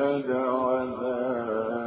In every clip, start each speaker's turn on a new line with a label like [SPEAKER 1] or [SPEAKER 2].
[SPEAKER 1] وليشهد عذابهما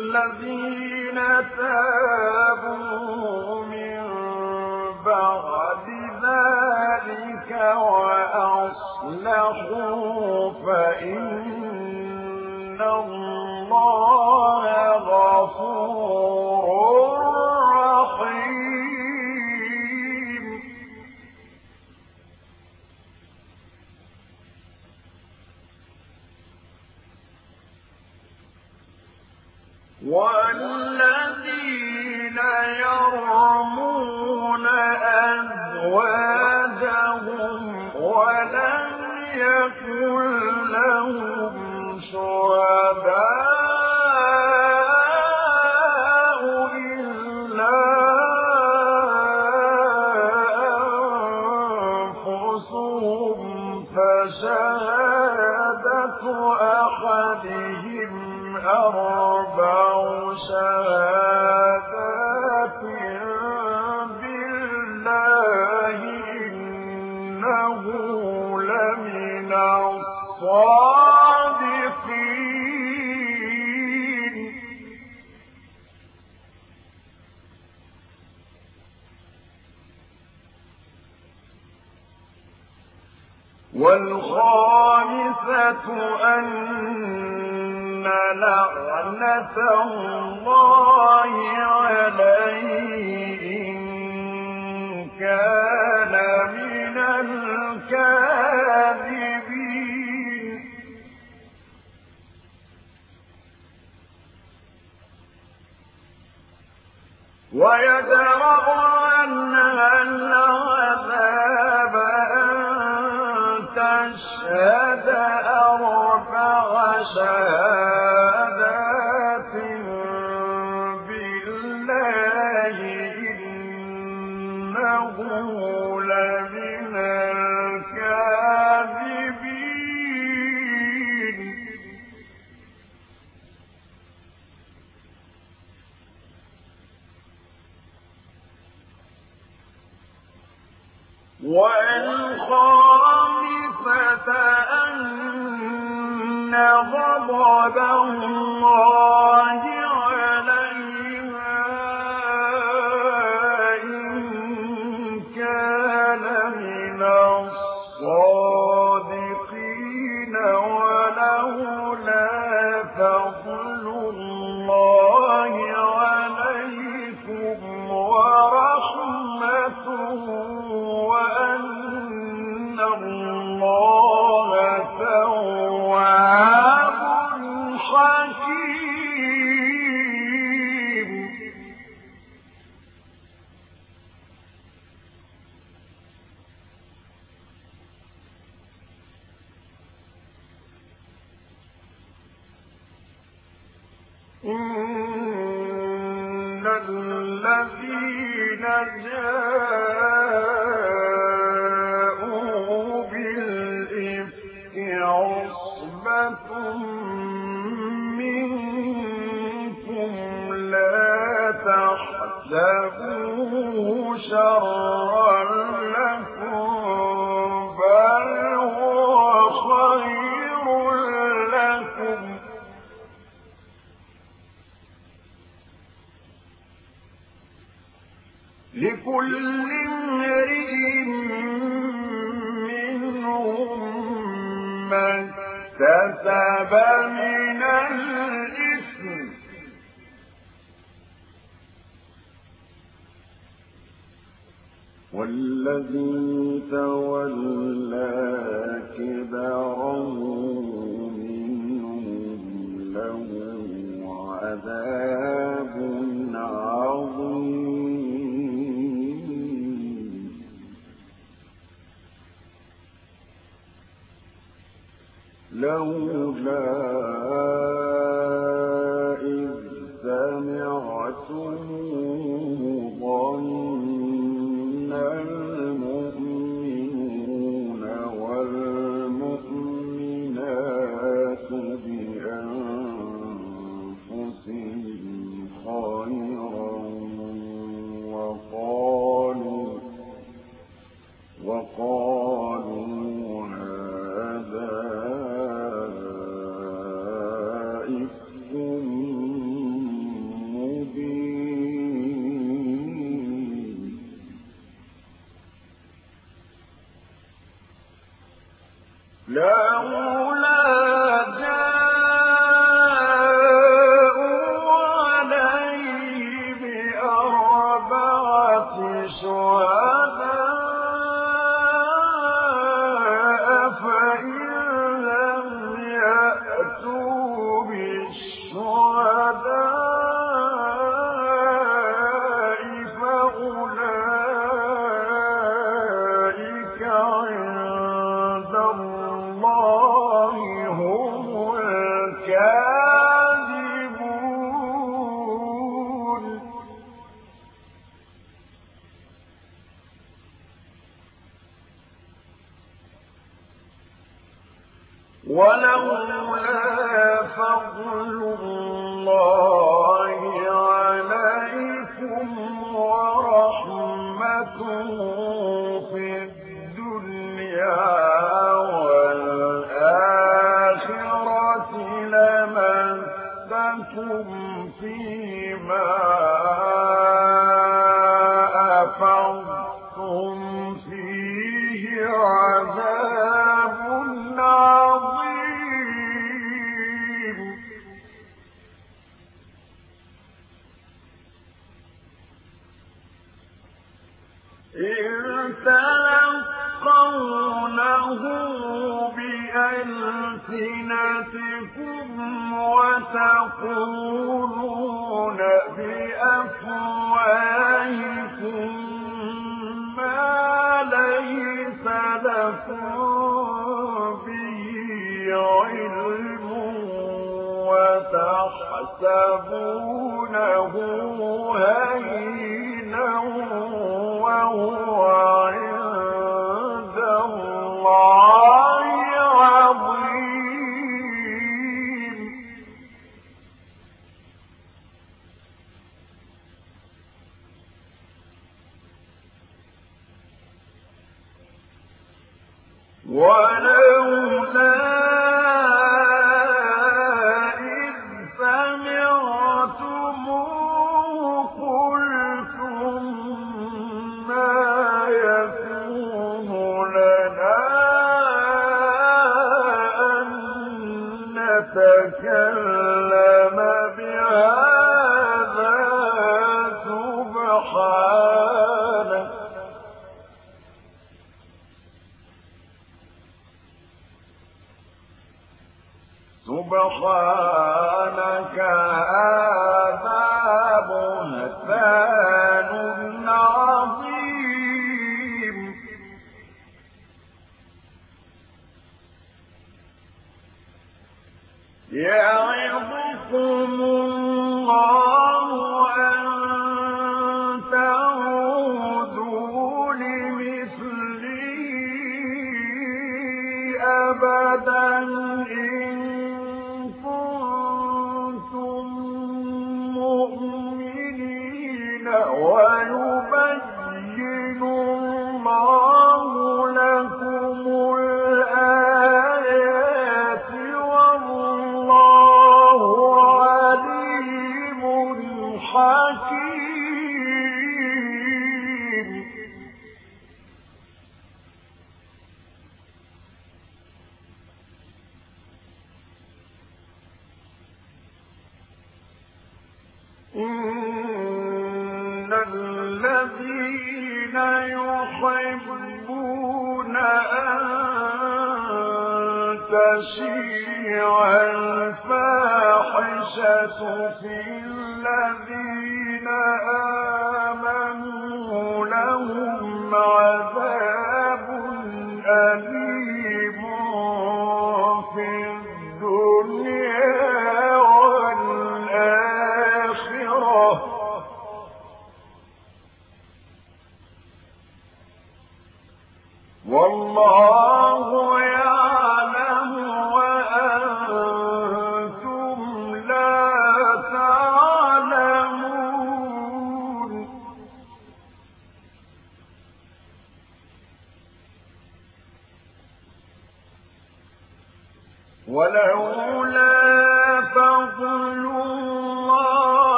[SPEAKER 1] الذين تابوا شهادة أربع شهادة الله كل امرئ منهم ما اكتسب من الإثم. والذي تولى كبره منهم له عذاب لولا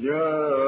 [SPEAKER 1] يا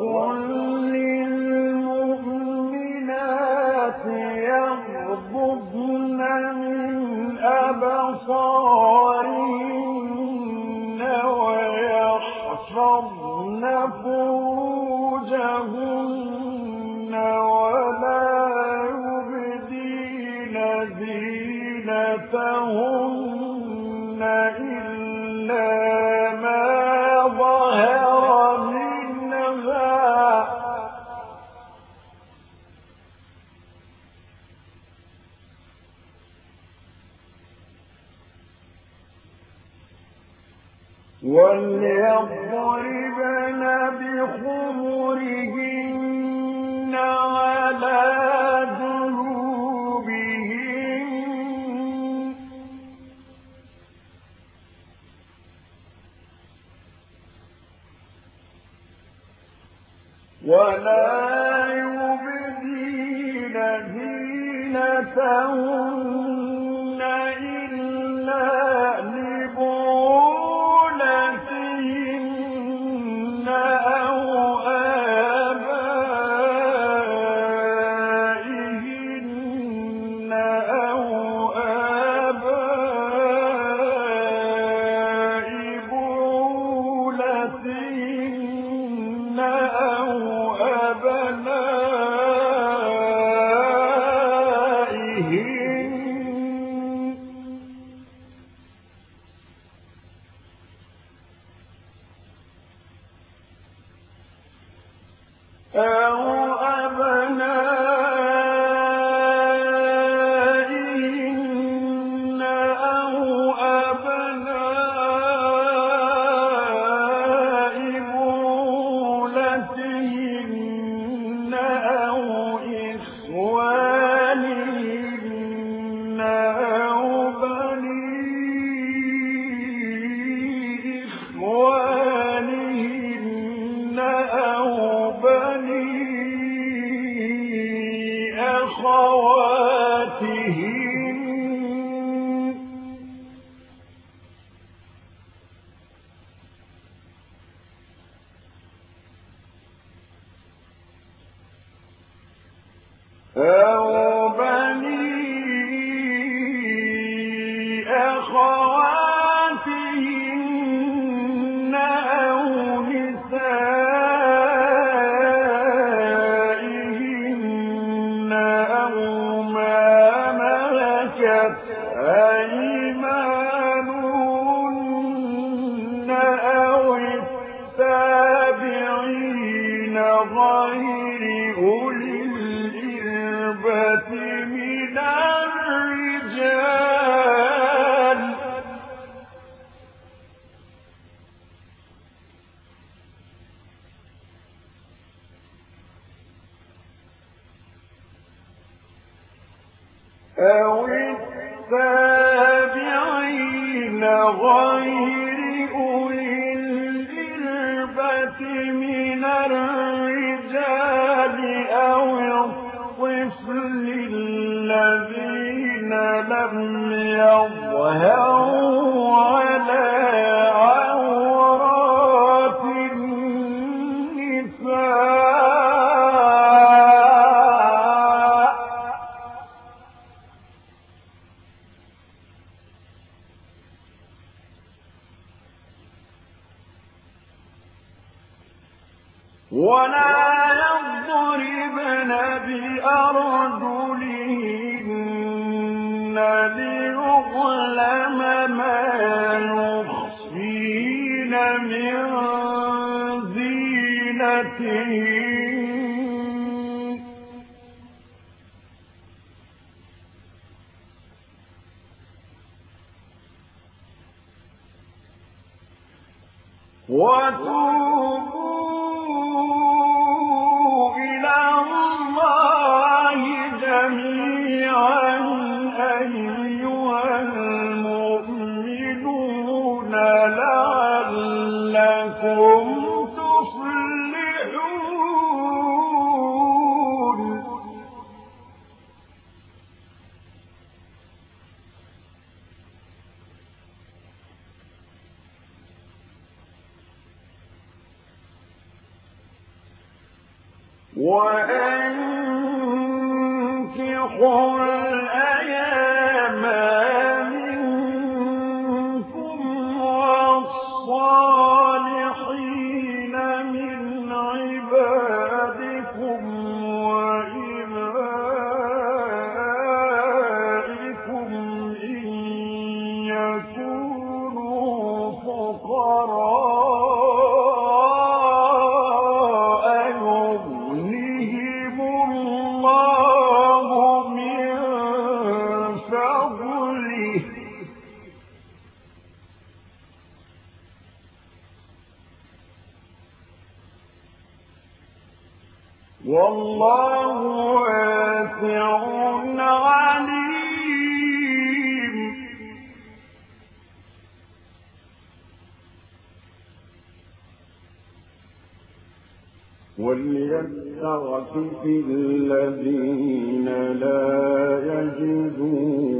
[SPEAKER 1] وَالْمُؤْمِنِينَ يَعْلَمُونَ ولا يضربن بأرجلهن one. وليستعفف الذين لا يجدون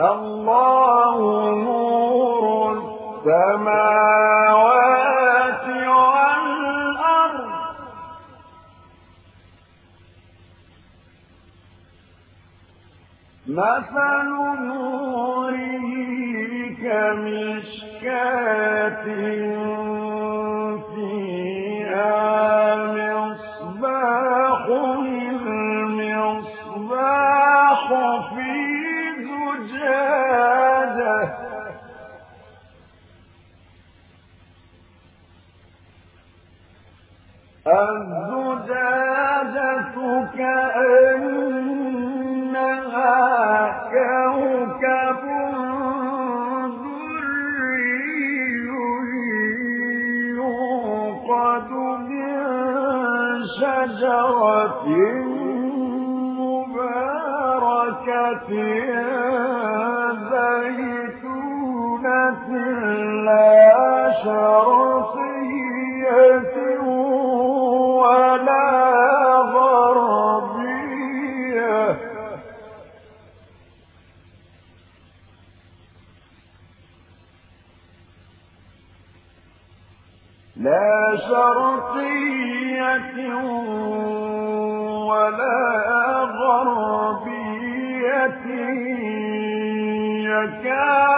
[SPEAKER 1] الله نور السماوات والأرض. مثل نوره كمشكاة الزجاجة كأنها كوكب من شجرة مباركة زيتونة لا شرق كان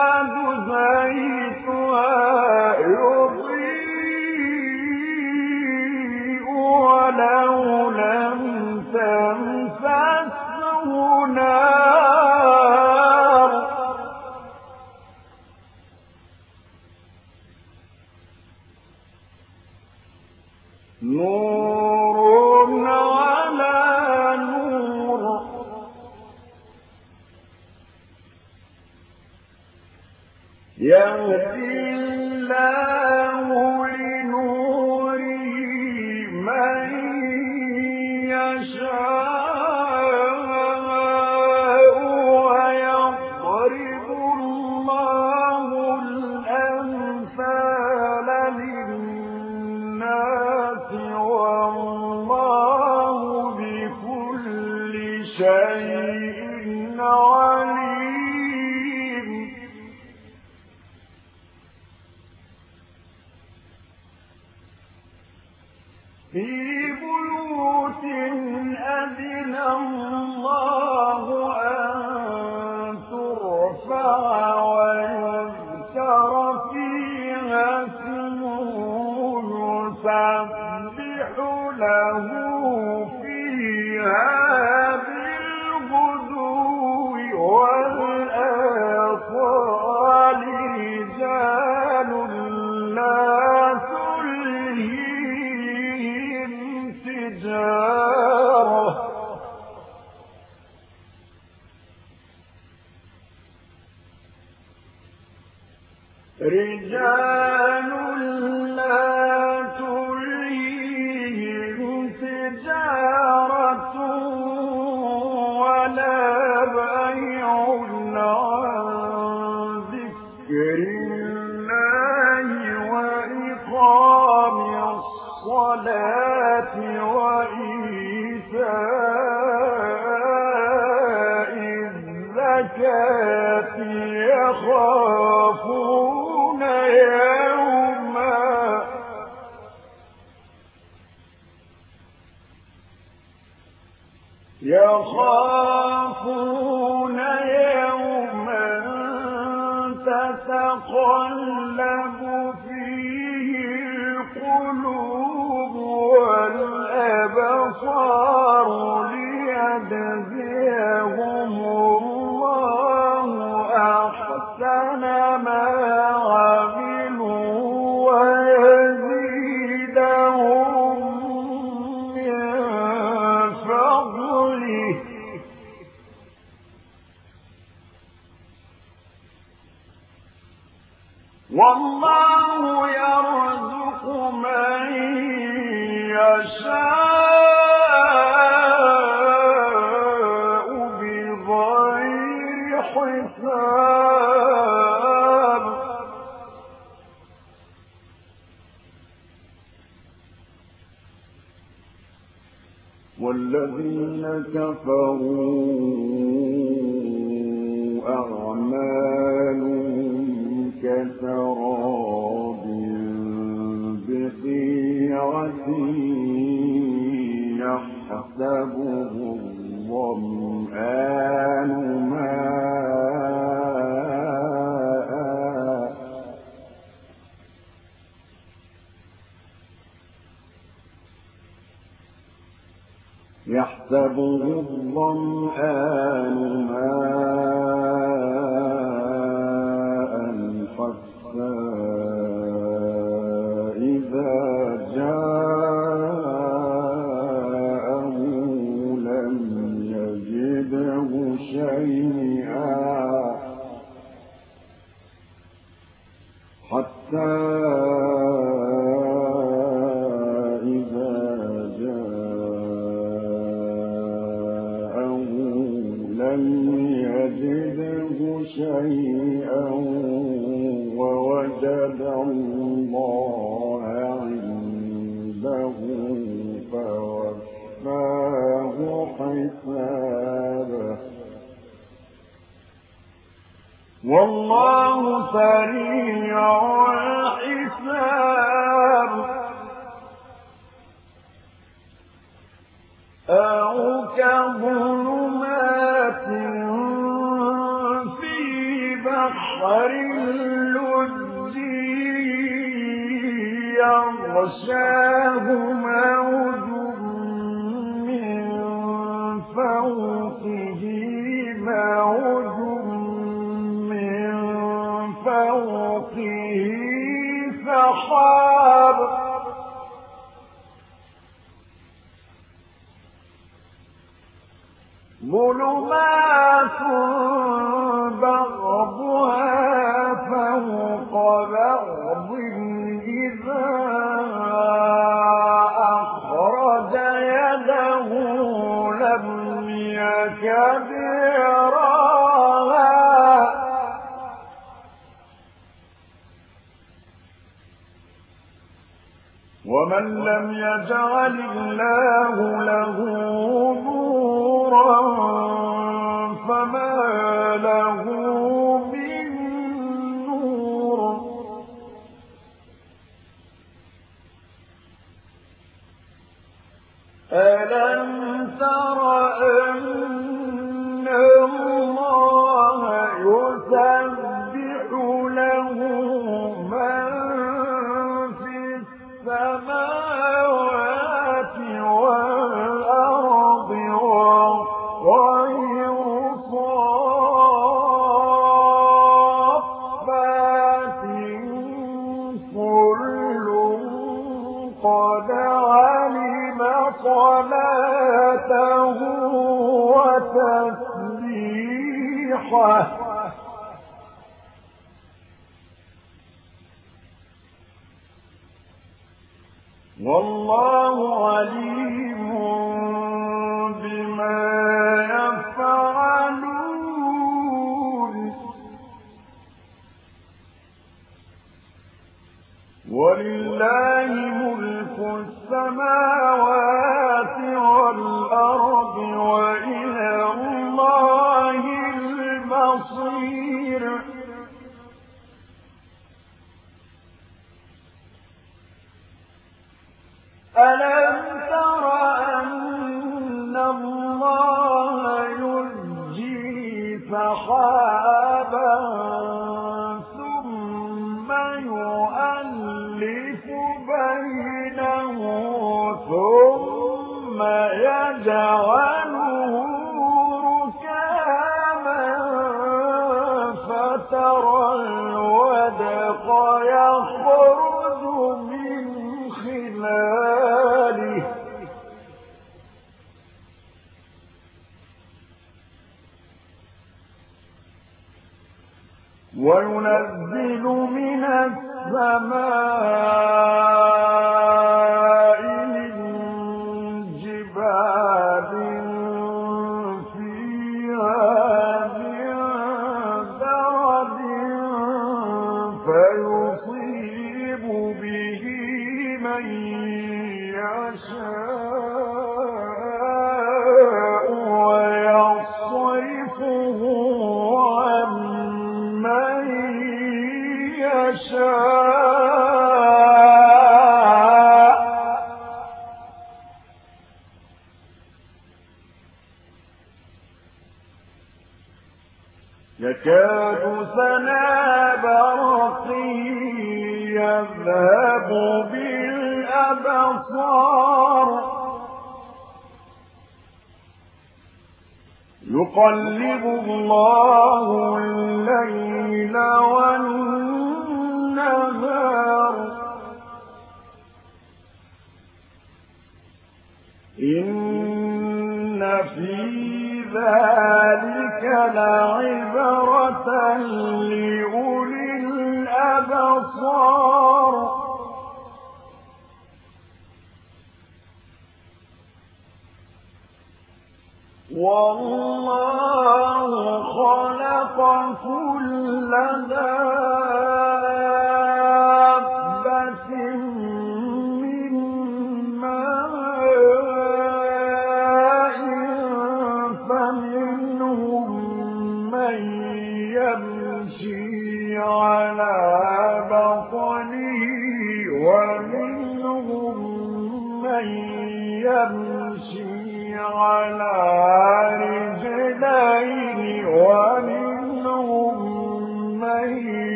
[SPEAKER 1] الشام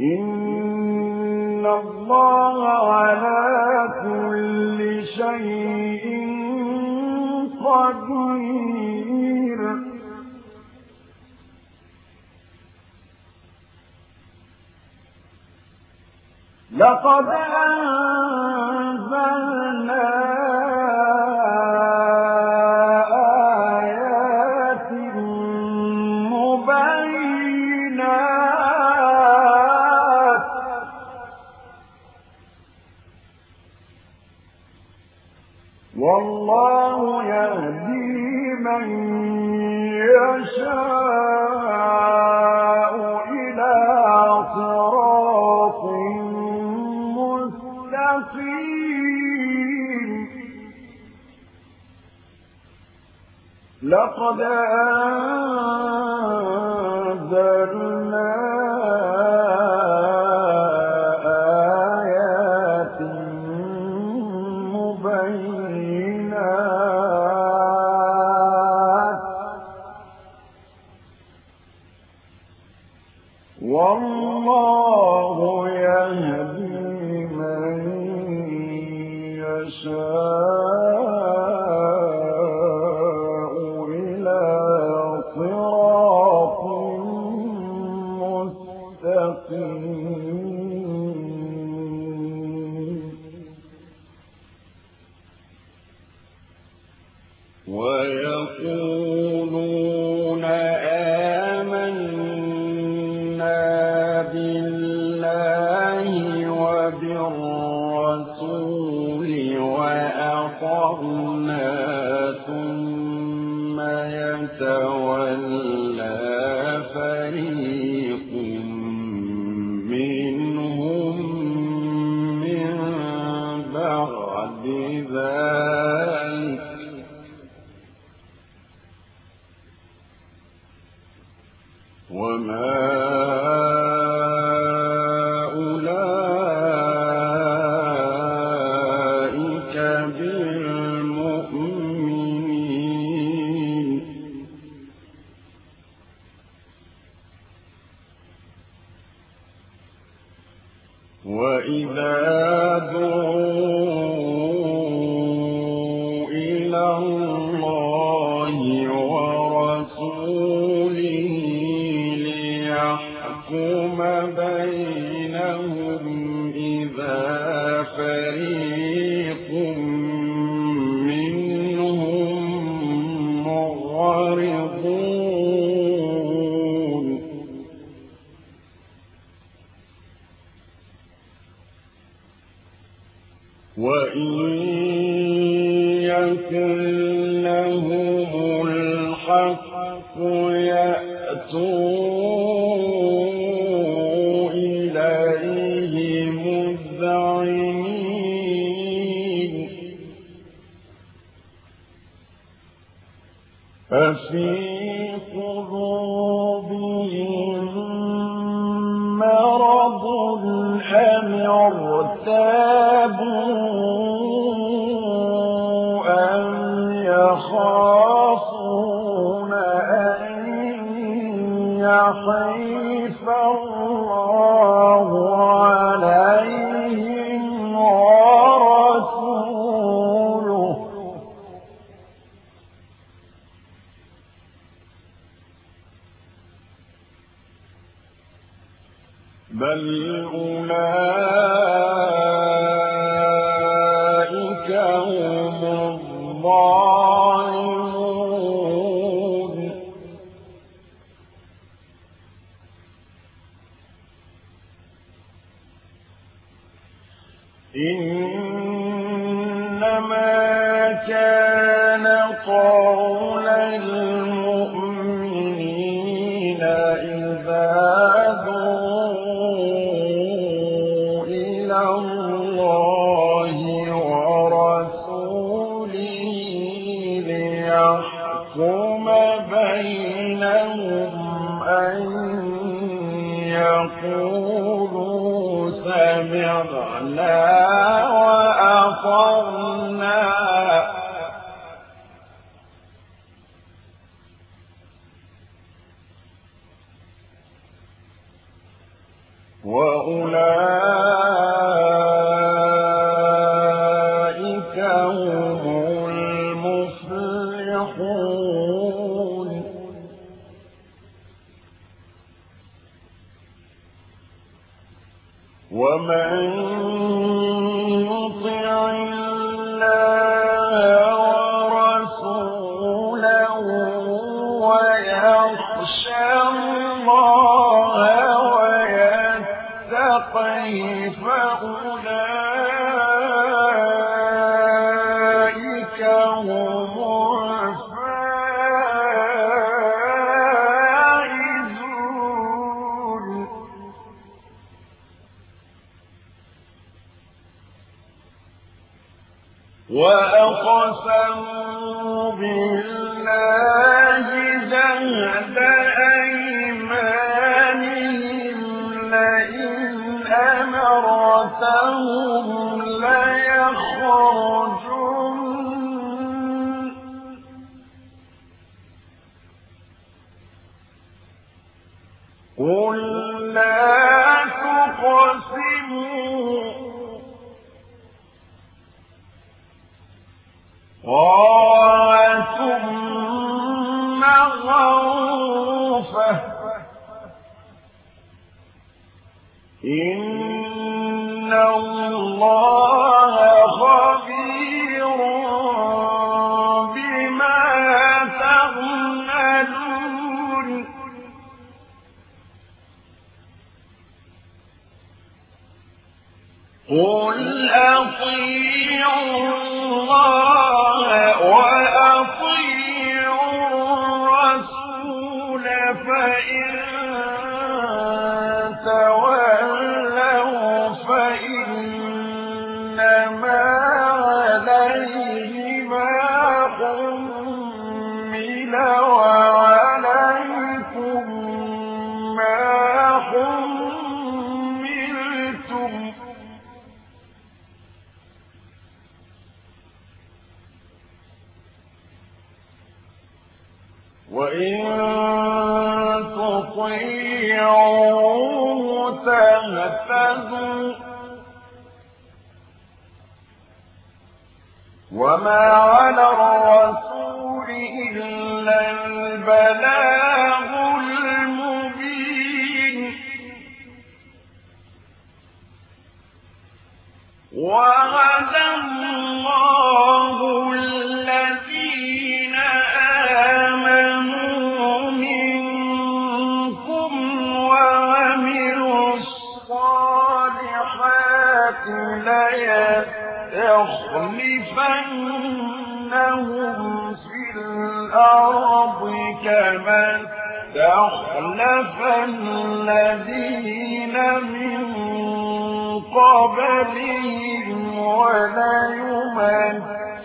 [SPEAKER 1] إن الله على كل شيء قدير لقد أنزل قد آمنوا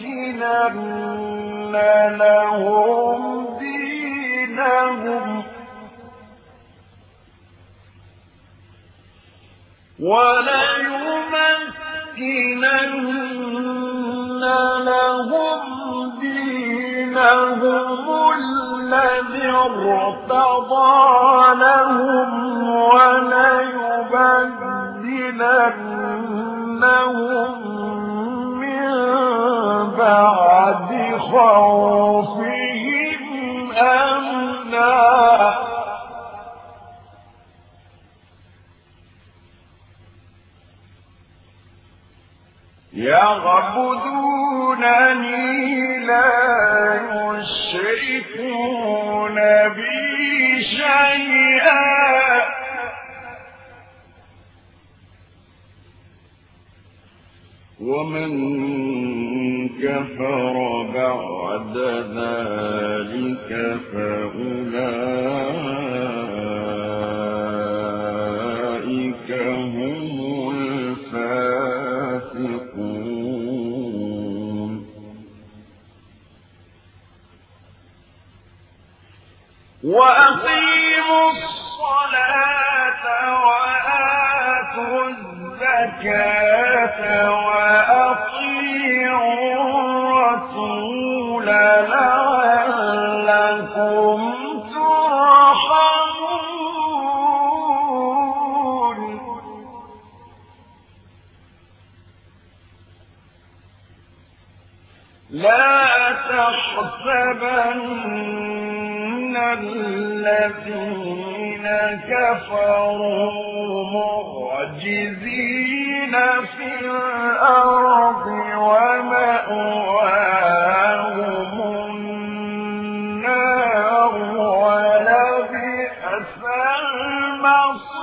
[SPEAKER 1] وليمكنن لهم دينهم وليمكنن لهم دينهم الذي ارتضى لهم وليبدلنهم بعد خوفهم أمنا. يعبدونني لا يشركون بي شيئا. ومن كفر بعد ذلك فأولئك هم الفاسقون. وأقيموا الصلاة وآتوا الزكاة تحسبن الذين كفروا معجزين في الأرض ومأواهم النار ولبئس المصير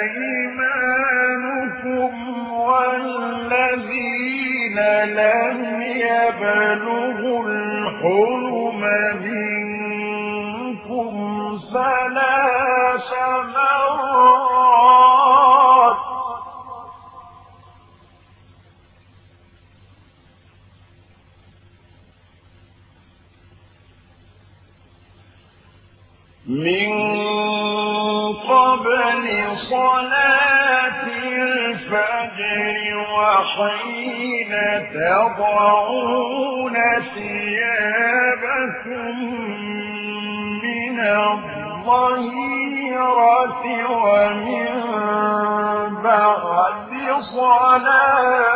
[SPEAKER 1] وحين تضعون ثيابكم من الظهيرة ومن بعد صلاة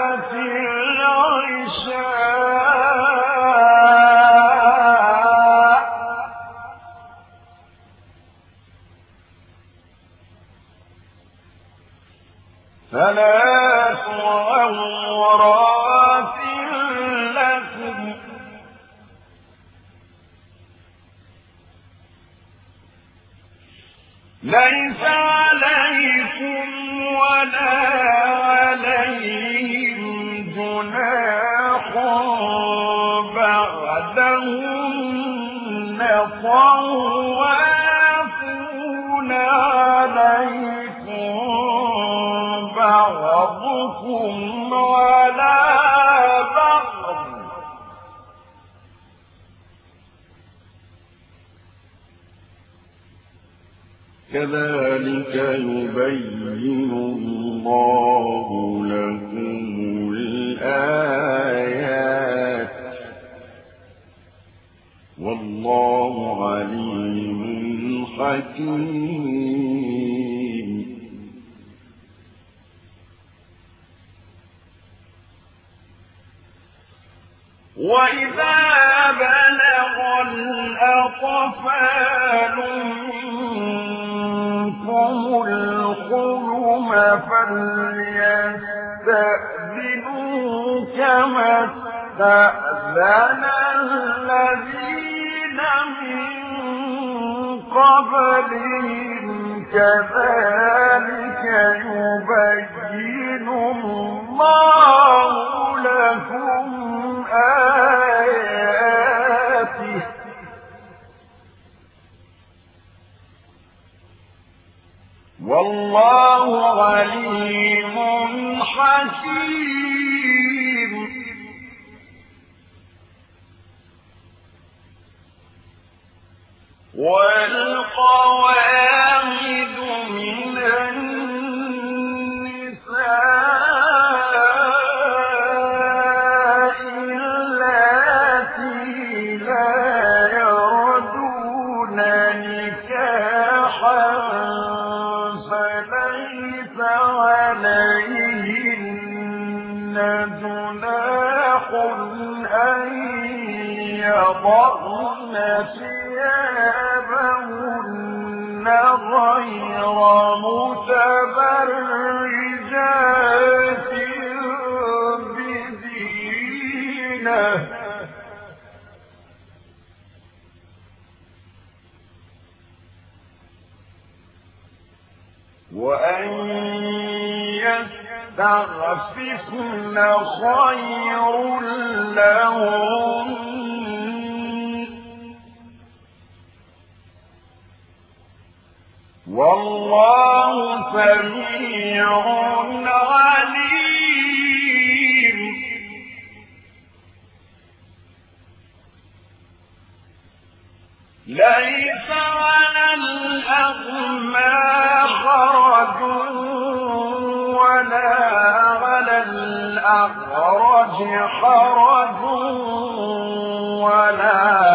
[SPEAKER 1] ليس عليكم ولا عليهم جناح بعدهن طوافون عليكم بعضكم على كذلك يبين الله لكم الآيات. والله عليم حكيم. وإذا بلغ الأطفال فليستأذنوا كما استأذن الذين من قبلهم كذلك يبين الله والله عليم حكيم. والقواعد يضعن ثيابهن غير متبرجات بزينة وأن يستغففن خير لهم والله سميع عليم. ليس على الأغمى خرج ولا على الأخرج حرج ولا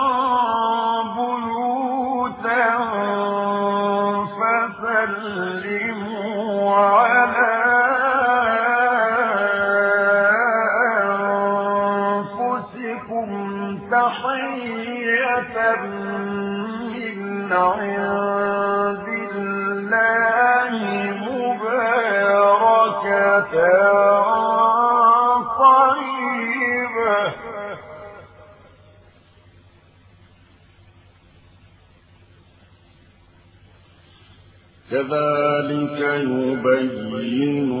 [SPEAKER 1] كذلك يبين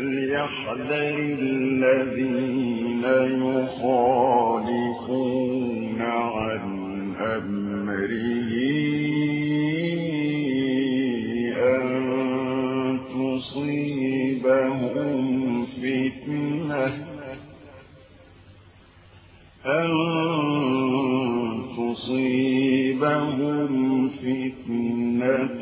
[SPEAKER 1] فليحذر الذين يخالفون عن أمره. أن تصيبهم فتنة. أن تصيبهم فتنة